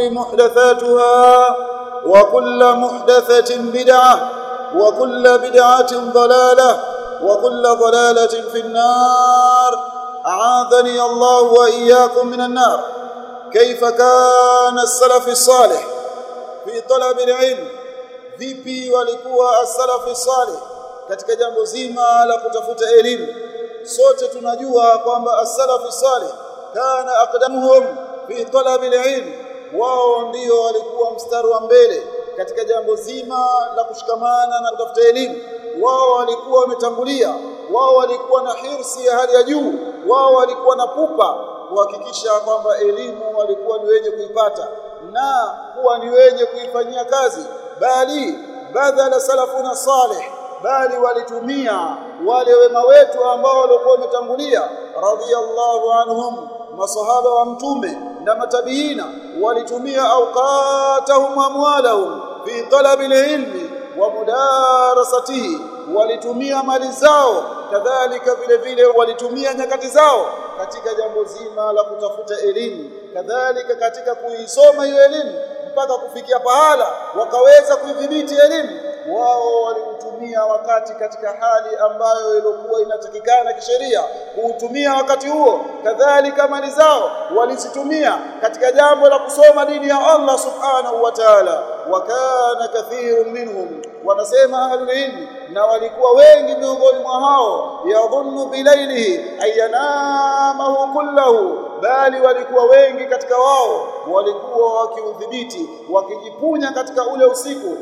الأمور محدثاتها وكل محدثة بدعة وكل بدعة ضلالة وكل ضلالة في النار أعاذني الله وإياكم من النار كيف كان السلف الصالح في طلب العلم vipi walikuwa as-salafi salih katika jambo zima la kutafuta elimu sote tunajua kwamba as-salafu salih kana aqdamuhum fi talab al-ilm wao ndio walikuwa mstari wa mbele katika jambo zima la kushikamana na kutafuta elimu. Wao walikuwa wametangulia. Wao walikuwa na hirsi ya hali ya juu. Wao walikuwa na pupa kuhakikisha kwamba elimu walikuwa ni wenye kuipata na kuwa ni wenye kuifanyia kazi. Bali badala salafuna salih bali walitumia wale wema wetu ambao walikuwa wametangulia. Radhiyallahu anhum masahaba wa mtume na matabiina walitumia awqatahum amwalahum fi talabi alilmi wa mudarasatihi walitumia mali zao kadhalika vile vile walitumia nyakati zao katika jambo zima la kutafuta elimu kadhalika katika kuisoma hiyo elimu mpaka kufikia pahala wakaweza kuidhibiti elimu wao waliutumia wakati katika hali ambayo ilikuwa inatakikana kisheria kuutumia wakati huo. Kadhalika mali zao walizitumia katika jambo la kusoma dini ya Allah subhanahu wa ta'ala. Wa kana kathirun minhum. Wanasema ahlul ilmi na walikuwa wengi miongoni mwa hao. Yadhunnu bilailihi ayanamahu kullahu. Bali walikuwa wengi katika wao. Walikuwa wakiudhibiti wakijipunya katika ule usiku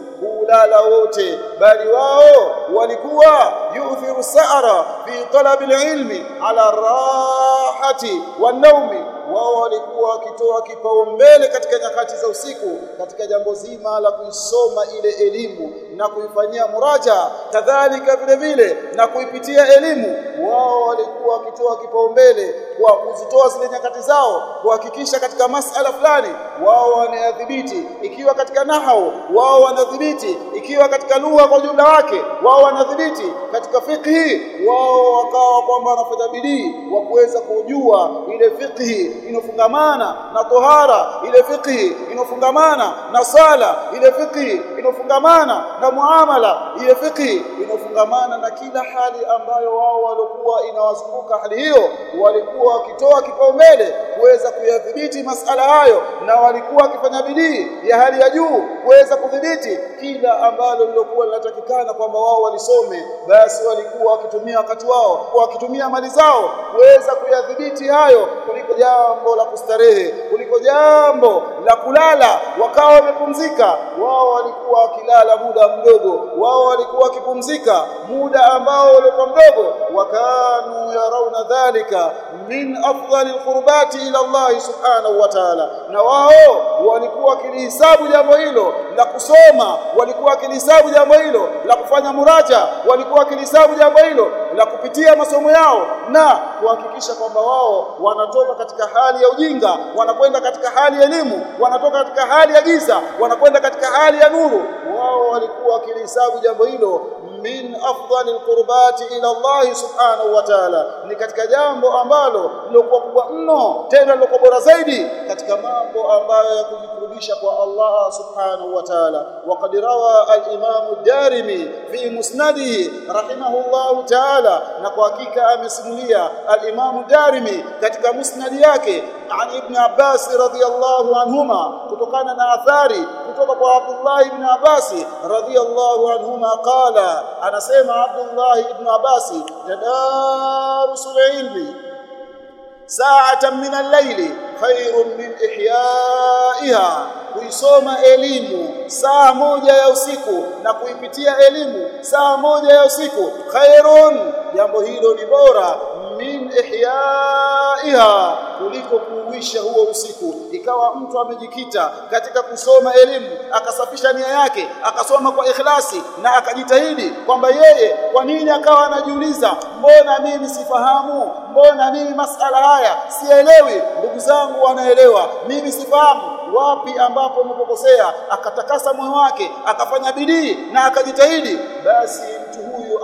kulala wote bali wao walikuwa yu'thiru sa'ra fi talabi alilmi ala rahati wanaumi wao walikuwa wakitoa kipaumbele katika nyakati za usiku katika jambo zima la kusoma ile elimu na kuifanyia muraja kadhalika vile vile na kuipitia elimu. Wao walikuwa wakitoa kipaumbele kwa kuzitoa zile nyakati zao kuhakikisha katika masala fulani wao wanadhibiti ikiwa katika nahau wao wanadhibiti ikiwa katika lugha kwa jumla wake wao wanadhibiti katika fikhi wao wakawa kwamba wanafanya bidii wa kuweza kujua ile fikhi inofungamana na tohara ile fikhi inofungamana na sala ile fikhi inofungamana na muamala. Ile fikhi inofungamana na kila hali ambayo wao walikuwa inawazunguka hali hiyo. Walikuwa wakitoa kipaumbele kuweza kuyadhibiti masala hayo na walikuwa wakifanya bidii ya hali ya juu kuweza kudhibiti kila ambalo lilokuwa linatakikana kwamba wao walisome. Basi walikuwa wakitumia wakati wao wakitumia mali zao kuweza kuyadhibiti hayo kuliko jambo la kustarehe kuliko jambo la kulala wakawa wamepumzika. Wao walikuwa wakilala muda mdogo. Wao walikuwa wakipumzika muda ambao ulikuwa mdogo. Wakanu yarauna dhalika min afdali lqurbati ila Allah subhanahu wa ta'ala. Na wao walikuwa wakilihisabu jambo hilo la kusoma walikuwa wakilihisabu jambo hilo la kufanya muraja walikuwa wakilihisabu jambo hilo la kupitia masomo yao na kuhakikisha kwamba wao wanatoka katika hali ya ujinga wanakwenda katika hali ya elimu wanatoka katika hali ya giza wanakwenda katika hali ya nuru. Wao walikuwa wakilihesabu jambo hilo min afdalil qurbati ila Allah subhanahu wa ta'ala. Ni katika jambo ambalo lilokuwa kubwa mno tena lilokuwa bora zaidi katika mambo ambayo ya kujikurubisha kwa Allah subhanahu wa ta'ala. Waqad rawa al-imam ad-darimi fi musnadihi rahimahullahu ta'ala na kwa hakika amesimulia al-Imam Darimi katika musnadi yake an Ibn Abbas radhiyallahu anhuma kutokana na athari kutoka kwa Abdullah ibn Abbas radhiyallahu anhuma qala anasema Abdullah ibn Abbas tadarusul ilmi sa'atan min al-layli khairun min ihya'iha. Kuisoma elimu saa moja ya usiku na kuipitia elimu saa moja ya usiku khairun. Jambo hilo ni bora min ihyaiha kuliko kuuisha huo usiku. Ikawa mtu amejikita katika kusoma elimu akasafisha nia yake akasoma kwa ikhlasi na akajitahidi kwamba yeye kwa nini akawa anajiuliza mbona mimi sifahamu? Mbona mimi masala haya sielewi ndugu zangu wanaelewa mimi sifahamu. Wapi ambapo umepokosea akatakasa moyo wake akafanya bidii na akajitahidi. Basi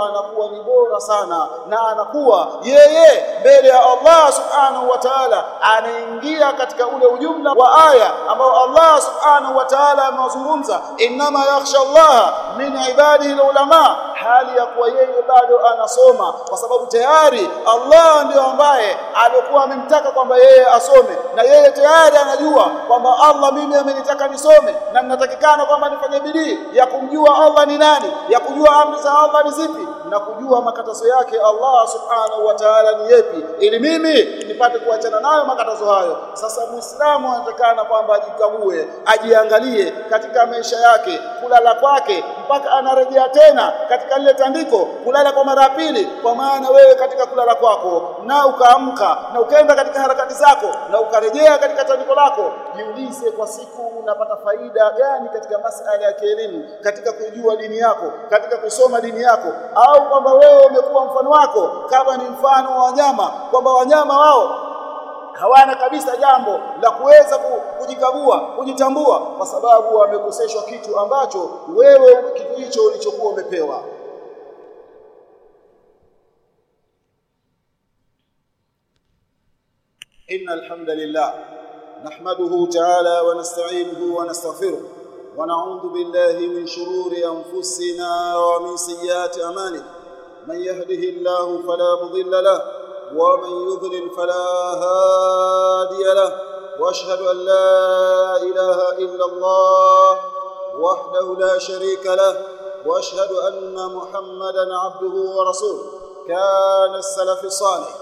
anakuwa ni bora sana na anakuwa yeye mbele ya Allah subhanahu wa ta'ala. Anaingia katika ule ujumla wa aya ambao Allah subhanahu wa ta'ala amewazungumza. Inma yakhsha Allah min ibadihi ulama hali ya kuwa yeye bado anasoma kwa sababu tayari Allah ndio ambaye alikuwa amemtaka kwamba yeye asome na yeye tayari anajua kwamba Allah mimi amenitaka nisome na ninatakikana kwamba nifanye bidii ya kumjua Allah ni nani ya kujua amri za Allah ni zipi na kujua makatazo yake Allah subhanahu wa ta'ala ni yepi ili mimi nipate kuachana nayo makatazo hayo. Sasa muislamu anatakana kwamba ajikague ajiangalie katika maisha yake kulala kwake mpaka anarejea tena katika lile tandiko kulala kwa mara ya pili kwa maana wewe katika kulala kwako na ukaamka na ukaenda katika harakati zako na ukarejea katika tandiko lako. Jiulize kwa siku unapata faida gani katika masala ya kielimu katika kujua dini yako katika kusoma dini yako au kwamba wewe umekuwa mfano wako kama ni mfano wa wanyama kwamba wanyama wao hawana kabisa jambo la kuweza kujikagua kujitambua kwa sababu wamekoseshwa kitu ambacho wewe kitu hicho ulichokuwa umepewa إن الحمد لله نحمده تعالى ونستعينه ونستغفره ونعوذ بالله من شرور أنفسنا ومن سيئات أعمالنا. من يهده الله فلا مضل له ومن يضلل فلا هادي له. وأشهد أن لا إله إلا الله وحده لا شريك له. وأشهد أن محمدا عبده ورسوله. كان السلف الصالح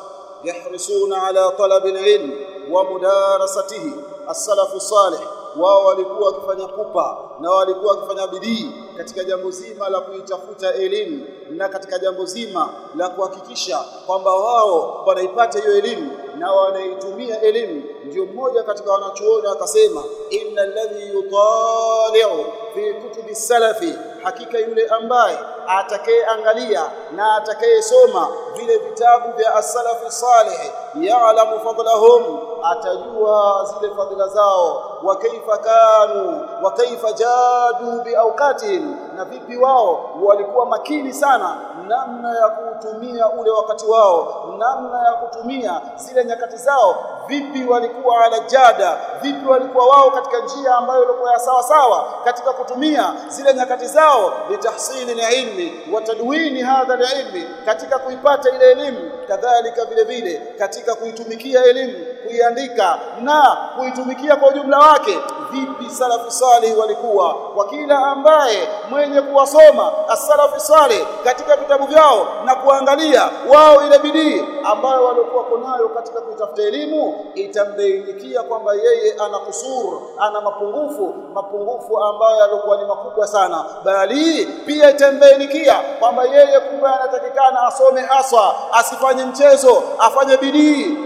يحرصون على طلب العلم ومدارسته. السلف الصالح wao walikuwa wakifanya pupa na walikuwa wakifanya bidii katika jambo zima la kuitafuta elimu na katika jambo zima la kuhakikisha kwamba wao wanaipata hiyo elimu na wanaitumia elimu. Ndio mmoja katika wanachuoni akasema inna alladhi yutali'u fi kutubi salafi. Hakika yule ambaye atakayeangalia na atakayesoma vile vitabu vya as-salafu salih ya'lamu fadlahum atajua zile fadhila zao wa kaifa kanu wa kaifa jadu biawqatihim na vipi wao? Walikuwa makini sana namna ya kutumia ule wakati wao namna ya kutumia zile nyakati zao. Vipi walikuwa ala jada vipi walikuwa wao katika njia ambayo ilikuwa ya sawa sawa katika kutumia zile nyakati zao? Litahsili lilmi wa tadwini hadha lilmi, katika kuipata ile elimu kadhalika vile vile katika kuitumikia elimu kuiandika na kuitumikia kwa ujumla wake. Vipi salafu salih walikuwa kwa kila ambaye mwenye kuwasoma as-salafu katika vitabu vyao na kuangalia wao ile bidii ambayo walikuwa nayo katika kutafuta elimu itambainikia kwamba yeye ana kusur ana mapungufu mapungufu ambayo yalikuwa ni makubwa sana. Bali pia itambainikia kwamba yeye kumbe anatakikana asome haswa asifanye mchezo afanye bidii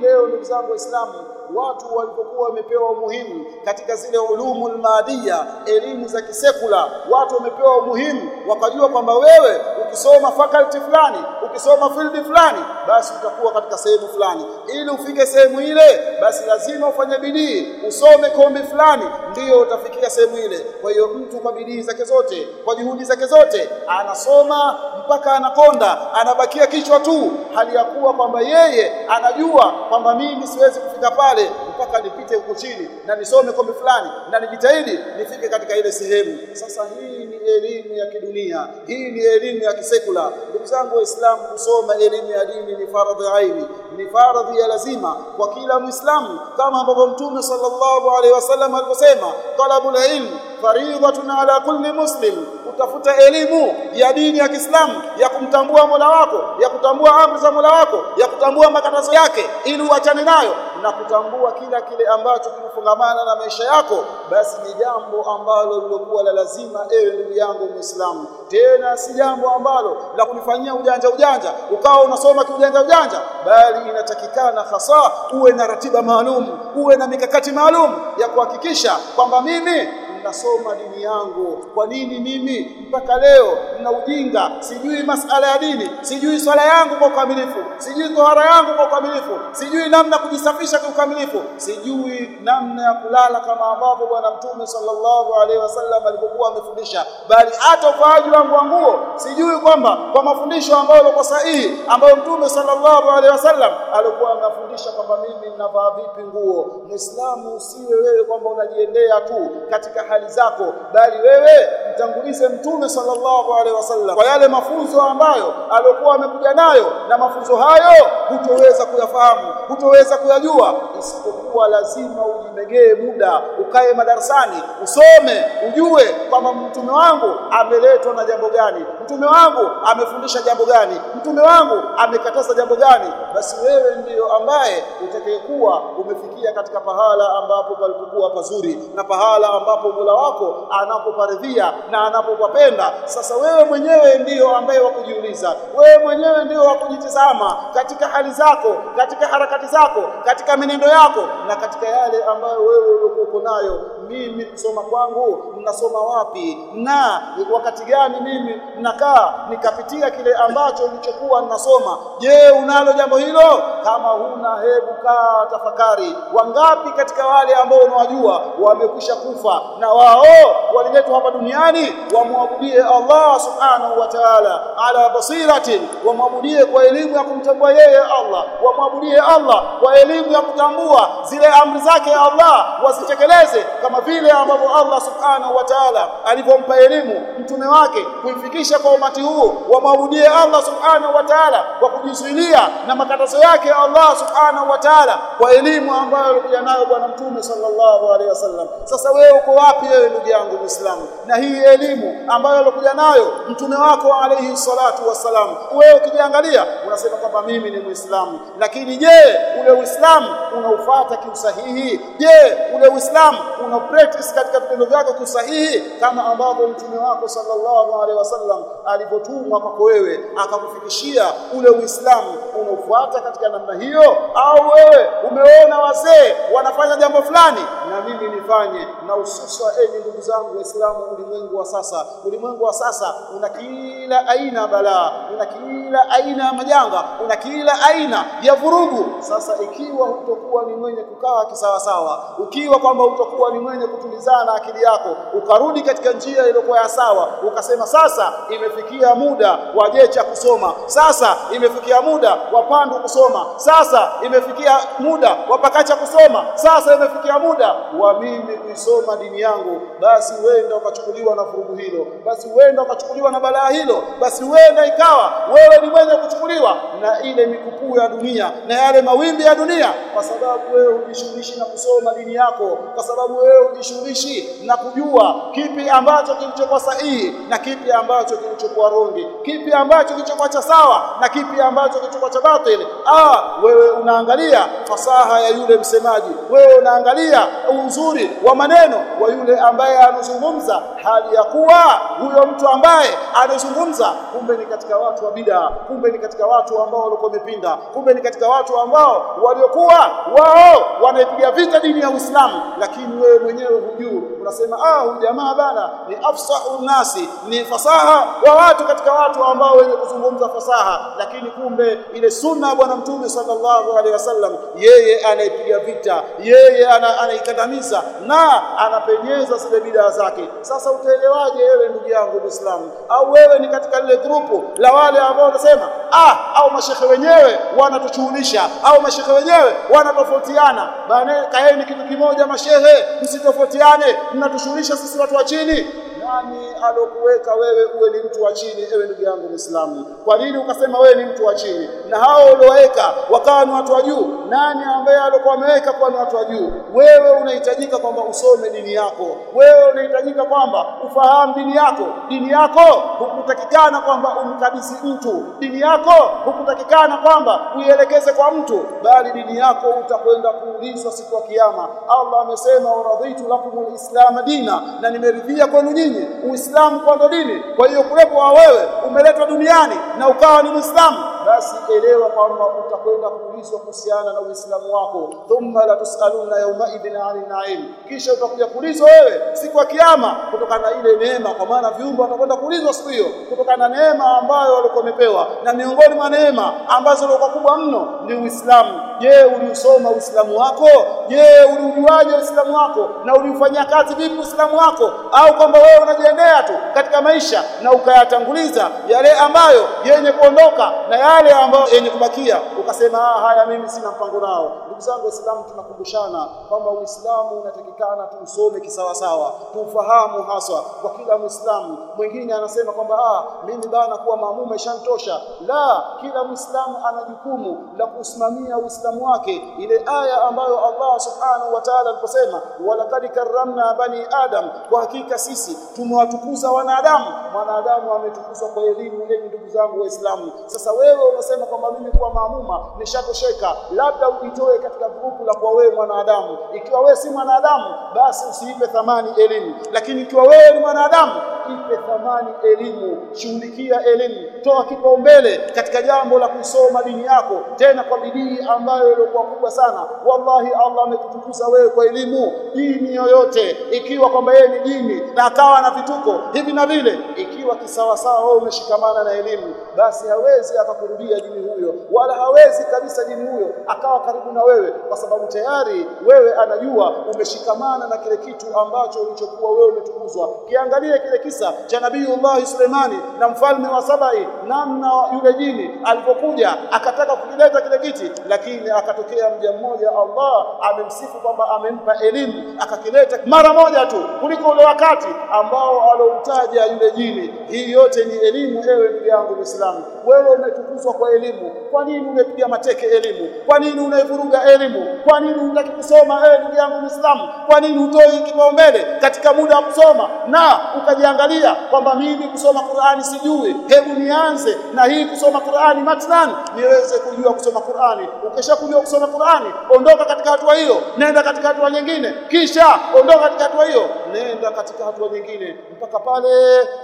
leo ndugu zangu waislamu watu walipokuwa wamepewa umuhimu katika zile ulumu lmaadia elimu za kisekula. Watu wamepewa umuhimu wakajua kwamba wewe ukisoma faculty fulani ukisoma field fulani basi utakuwa katika sehemu fulani. Ili ufike sehemu ile basi lazima ufanye bidii usome kombi fulani ndiyo utafikia sehemu ile. Kwa hiyo mtu kwa bidii zake zote kwa juhudi zake zote anasoma mpaka anakonda anabakia kichwa tu hali ya kuwa kwamba yeye anajua kwamba mimi siwezi kufika pale mpaka nipite huko chini na nisome kombe fulani na nijitahidi nifike katika ile sehemu. Sasa hii ni elimu ya kidunia hii ni elimu ya kisekula. Ndugu zangu waislamu kusoma elimu ya dini ni faradhi aini ni faradhi ya lazima kwa kila muislamu kama ambavyo mtume sallallahu alaihi wasallam alivyosema talabul ilm faridhatun ala kulli muslim. Utafuta elimu ya dini ya Kiislamu ya kumtambua Mola wako ya kutambua amri za Mola wako ya kutambua makatazo yake ili uachane nayo na kutambua kila kile ambacho kinafungamana na maisha yako basi ni jambo ambalo lilokuwa la lazima ewe ndugu yangu Muislamu. Tena si jambo ambalo la kunifanyia ujanja ujanja ukawa unasoma kiujanja ujanja bali inatakikana hasa uwe na ratiba maalum uwe na mikakati maalum ya kuhakikisha kwamba mimi nasoma dini yangu. Kwa nini mimi? Mpaka leo nina ujinga. Sijui masala ya dini. Sijui swala yangu kwa ukamilifu. Sijui tohara yangu kwa ukamilifu. Sijui namna kujisafisha kwa ukamilifu. Sijui namna ya kulala kama ambavyo bwana mtume sallallahu alaihi wasallam alipokuwa amefundisha. Bali hata uvaaji wangu wa nguo sijui kwamba kwa mafundisho ambayo yalikuwa sahihi ambayo mtume sallallahu alaihi wasallam alikuwa anafundisha kwamba mimi ninavaa vipi nguo. Muislamu usiwe wewe kwamba unajiendea tu katika hali zako bali wewe mtangulize mtume sallallahu alaihi wasallam kwa yale mafunzo ambayo aliyokuwa amekuja nayo. Na mafunzo hayo hutoweza kuyafahamu hutoweza kuyajua isipokuwa lazima ujimegee muda ukae madarasani usome ujue kwamba mtume wangu ameletwa na jambo gani mtume wangu amefundisha jambo gani mtume wangu amekataza jambo gani. Basi wewe ndiyo ambaye utakayekuwa umefikia katika pahala ambapo palipokuwa pazuri na pahala ambapo mula wako anapoparidhia na anapopapenda. Sasa wewe mwenyewe ndiyo ambaye wakujiuliza wewe mwenyewe ndiyo wakujitizama katika hali zako katika harakati zako katika menendo yako na katika yale ambayo wewe uko nayo mimi kusoma kwangu mnasoma wapi? Na wakati gani mimi nakaa nikapitia kile ambacho nilichokuwa ninasoma je unalo jambo hilo? Kama huna hebu kaa tafakari. Wangapi katika wale ambao unawajua wamekwisha kufa? Na wao waliletwa hapa duniani wamwabudie Allah subhanahu wa ta'ala ala basiratin. Wamwabudie kwa elimu ya kumtambua yeye Allah. Wamwabudie Allah kwa elimu ya kutambua zile amri zake Allah wasitekeleze kama vile ambavyo Allah subhanahu wa ta'ala alivyompa elimu mtume wake kuifikisha kwa umati huu wamwabudie Allah subhanahu wa ta'ala kwa kujizuilia na makatazo yake Allah subhanahu wa ta'ala kwa elimu ambayo alikuja nayo bwana mtume sallallahu alaihi wasallam. Sasa wewe uko wapi wewe ndugu yangu Muislamu? Na hii elimu ambayo alikuja nayo mtume wako alayhi salatu wassalam wewe ukijiangalia unasema kwamba mimi ni Muislamu. Lakini je ule Uislamu unaufuata kiusahihi. Je ule Uislamu una practice katika vitendo vyako kiusahihi? Kama ambavyo mtume wako sallallahu alaihi wasallam alivyotumwa kwako wewe akakufikishia ule Uislamu unaofuata katika namna hiyo? Au wewe umeona wazee wanafanya jambo fulani? Na mimi nifanye. Na hususa enyi ndugu zangu waislamu ulimwengu wa sasa. Ulimwengu wa sasa una kila aina balaa una kila aina ya majanga una kila aina ya vurugu. Sasa ikiwa hutokuwa ni mwenye kukaa kisawasawa. Ukiwa kwamba utakuwa ni mwenye kutulizana akili yako ukarudi katika njia iliyokuwa ya sawa ukasema sasa imefikia muda wa jecha kusoma. Sasa imefikia muda wa pandu kusoma. Sasa imefikia muda wa pakacha kusoma. Sasa imefikia muda wa mimi kuisoma dini yangu. Basi huenda ukachukuliwa na vurugu hilo. Basi huenda ukachukuliwa na balaa hilo. Basi huenda ikawa wewe ni mwenye kuchukuliwa na ile mikupuu ya dunia na yale mawimbi ya dunia kwa sababu wewe hujishughulishi na kusoma dini yako kwa sababu wewe hujishughulishi na kujua kipi ambacho kilichokuwa sahihi na kipi ambacho kilichokuwa rongi kipi ambacho kilichokuwa cha sawa na kipi ambacho kilichokuwa cha batili ah wewe unaangalia fasaha ya yule msemaji wewe unaangalia uzuri wa maneno wa yule ambaye anazungumza hali ya kuwa huyo mtu ambaye anazungumza kumbe ni katika watu wa bidaa, kumbe ni katika watu ambao walikuwa wamepinda kumbe ni katika watu ambao waliokuwa wao wanaipiga vita dini ya Uislamu lakini wewe mwenyewe hujui. Unasema ah huyu jamaa bana ni afsahu nasi ni fasaha wa watu katika watu ambao wenye kuzungumza fasaha. Lakini kumbe ile sunna ya bwana mtume sallallahu alaihi wasallam yeye anaipiga vita yeye anaikandamiza na anapenyeza zile bidaa zake. Sasa utaelewaje wewe ndugu yangu Muislamu au wewe ni katika lile grupu la wale ambao wanasema ah au mashekhe wenyewe wanatuchuhulisha au mashekhe wenyewe wanatofautiana bana kaeni kitu kimoja mashehe msitofautiane. Mnatushughulisha sisi watu wa chini nani alokuweka wewe uwe ni mtu wa chini ewe ndugu yangu Muislamu. Kwa nini ukasema wewe ni mtu wa chini? Na hao ulioweka wakawa ni watu wa juu? Nani ambaye alikuwa ameweka kuwa ni watu wa juu? Wewe unahitajika kwamba usome dini yako. Wewe unahitajika kwamba ufahamu dini yako. Dini yako hukutakikana kwamba umkabidhi mtu. Dini yako hukutakikana kwamba uielekeze kwa mtu. Bali dini yako utakwenda kuulizwa siku ya kiyama. Allah amesema waradhitu lakumul islam dina na nimeridhia kwenu nyinyi uislamu kwa ndo dini kwa hiyo kuwepo wewe umeletwa duniani na ukawa ni muislamu. Basi elewa kwamba utakwenda kuulizwa kuhusiana na uislamu wako. Thumma la tusaluna yawma idhin 'anil na'im. Kisha utakuja kuulizwa wewe siku ya kiyama kutokana na ile neema kwa maana viumbe watakwenda kuulizwa siku hiyo kutokana na neema ambayo walikuwa wamepewa. Na miongoni mwa neema ambazo ilikuwa kubwa mno ni uislamu je uliusoma uislamu wako? Je uliujuaje uislamu wako? Na uliufanyia kazi vipi uislamu wako? Au kwamba wewe unajiendea tu katika maisha na ukayatanguliza yale ambayo yenye kuondoka na yale ambayo yenye kubakia? Ukasema ah haya mimi sina mpango nao. Ndugu zangu waislamu tunakumbushana kwamba uislamu unatakikana tuusome kisawasawa tuufahamu haswa. Kwa kila muislamu mwingine anasema kwamba ah mimi bana kuwa maamuma ishantosha la kila muislamu ana jukumu la kusimamia uislamu wake ile aya ambayo Allah subhanahu wa ta'ala aliposema walaqad karramna bani adam kwa hakika sisi tumewatukuza wanadamu. Mwanadamu ametukuzwa kwa elimu yenye ndugu zangu waislamu. Sasa wewe unasema kwamba mimi kuwa maamuma nishatosheka labda uitoe katika grupu la kwa wewe mwanadamu. Ikiwa wewe si mwanadamu basi usiipe thamani elimu. Lakini ikiwa wewe ni mwanadamu ipe thamani elimu shughulikia elimu toa kipaumbele katika jambo la kusoma dini yako tena kwa bidii ambayo ilikuwa kubwa sana. Wallahi Allah amekutukuza wewe kwa elimu dini yoyote ikiwa kwamba yeye ni dini na akawa na vituko hivi na vile ikiwa kisawasawa wewe umeshikamana na elimu basi hawezi akakurudia dini huyo wala hawezi kabisa dini huyo akawa karibu na wewe kwa sababu tayari wewe anajua umeshikamana na kile kitu ambacho ulichokuwa wewe umetukuzwa. Kiangalie kile kisa cha nabiiullah Sulemani na mfalme wa Sabai namna yule jini alipokuja akataka kukileta kile kiti lakini akatokea mja mmoja Allah amemsifu kwamba amempa elimu akakileta mara moja tu kuliko ule wakati ambao aloutaja yule jini hii yote ni elimu ewe ndugu yangu Muislamu. Wewe umetukuzwa kwa elimu. Kwa nini unapiga mateke elimu? Kwa nini unaivuruga elimu? Kwa nini unataka kusoma ewe ndugu yangu Muislamu? Kwa nini utoi kipaumbele katika muda wa kusoma na ukajiangalia kwamba mimi kusoma Qur'ani sijui? Hebu nianze na hii kusoma Qur'ani matnan niweze kujua kusoma Qur'ani. Ukishakujua kusoma Qur'ani ondoka katika hatua hiyo nenda katika hatua nyingine. Kisha ondoka katika hatua hiyo nenda katika hatua nyingine. Mpaka pale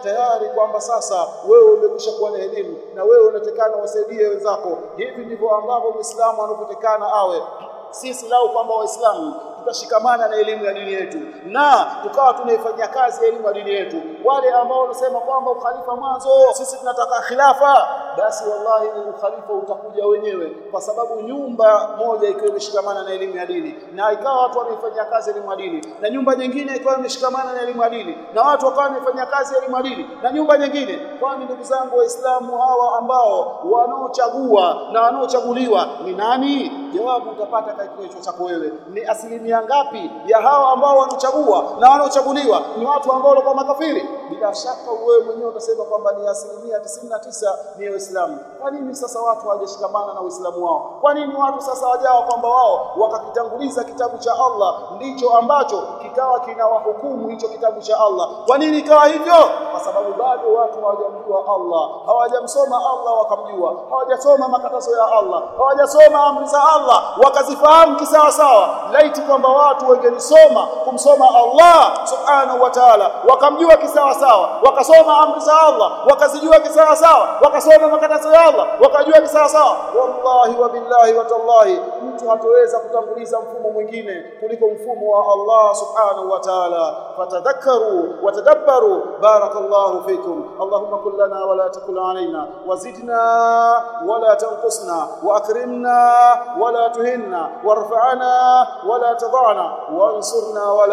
tayari kwamba sasa wewe umekwisha kuwa na elimu na wewe unatekana wasaidie wenzako. Hivi ndivyo ambavyo Muislamu anapotekana awe. Sisi lau kwamba waislamu tutashikamana na elimu ya dini yetu na tukawa tunaifanyia kazi elimu ya dini yetu. Wale ambao wanasema kwamba ukhalifa mwanzo sisi tunataka khilafa basi wallahi ukhalifa utakuja wenyewe kwa sababu nyumba moja ikiwa imeshikamana na elimu ya dini na ikawa watu wanaifanyia kazi elimu ya dini na nyumba nyingine ikawa imeshikamana na elimu ya dini na watu wakawa wanaifanyia kazi elimu ya dini na nyumba nyingine. Kwani ndugu zangu waislamu hawa ambao wanaochagua na wanaochaguliwa ni nani jawabu utapata katika kichwa chako wewe. Ni asilimia ngapi ya hao ambao wanachagua na wanaochaguliwa ni watu ambao walikuwa makafiri bila shaka wewe mwenyewe utasema kwamba ni asilimia tisini na tisa ni waislamu. Kwa nini sasa watu hawajashikamana na uislamu wao? Kwa nini watu sasa wajawa kwamba wao wakakitanguliza kitabu cha Allah ndicho ambacho kikawa kinawahukumu hicho kitabu cha Allah? Kwa nini ikawa hivyo? Kwa sababu bado watu hawajamjua Allah. Hawajamsoma Allah wakamjua. Hawajasoma makatazo ya Allah. Hawajasoma amri za Allah. Wakazifahamu kisawasawa. laiti kwamba watu wengenisoma kumsoma Allah subhanahu wa ta'ala wakamjua kisawa sawa wakasoma amri za Allah wakazijua kisawa sawa wakasoma makatazo ya Allah wakajua kisawa sawa wallahi wa billahi wa tallahi mtu hatoweza kutanguliza mfumo mwingine kuliko mfumo wa Allah subhanahu wa ta'ala fatadhakkaru watadabbaru barakallahu fikum allahumma kul lana wa la takul alaina wazidna wa la tanqusna wa akrimna wa la tuhinna warfa'na wa la tadhana wansurna wa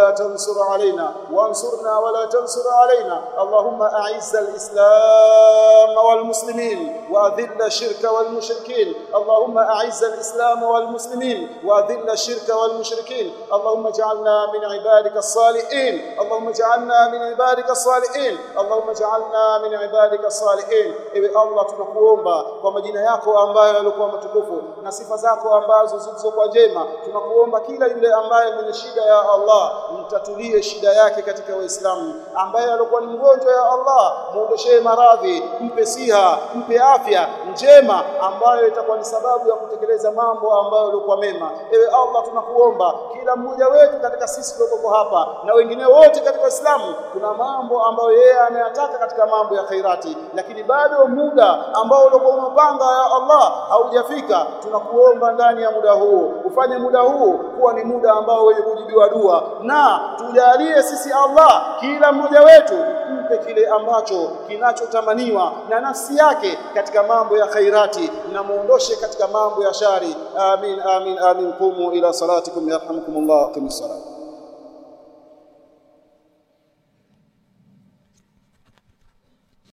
la tansur alaina ربنا اللهم أعز الإسلام والمسلمين وأذل الشرك والمشركين اللهم أعز الإسلام والمسلمين وأذل الشرك والمشركين اللهم اجعلنا من عبادك الصالحين اللهم اجعلنا من عبادك الصالحين اللهم اجعلنا من عبادك الصالحين ewe Allah tunakuomba kwa majina yako ambayo yalikuwa matukufu na sifa zako ambazo zilizokuwa njema tunakuomba kila yule ambaye mwenye shida ya Allah mtatulie shida yake katika Waislamu ambaye alikuwa ni mgonjwa ya Allah muondoshee maradhi mpe siha mpe afya njema ambayo itakuwa ni sababu ya kutekeleza mambo ambayo yalikuwa mema. Ewe Allah tunakuomba kila mmoja wetu katika sisi tulioko hapa na wengine wote katika Uislamu kuna mambo ambayo yeye anayataka katika mambo ya khairati lakini bado muda ambao ulikuwa umepanga ya Allah haujafika. Tunakuomba ndani ya muda huu ufanye muda huu kuwa ni muda ambao wenye kujibiwa dua na tujalie sisi Allah kila mmoja wetu mpe kile ambacho kinachotamaniwa na nafsi yake katika mambo ya khairati na muondoshe katika mambo ya shari. Amin amin amin. Qumu ila salatikum yarhamukumullah. Aqimus salat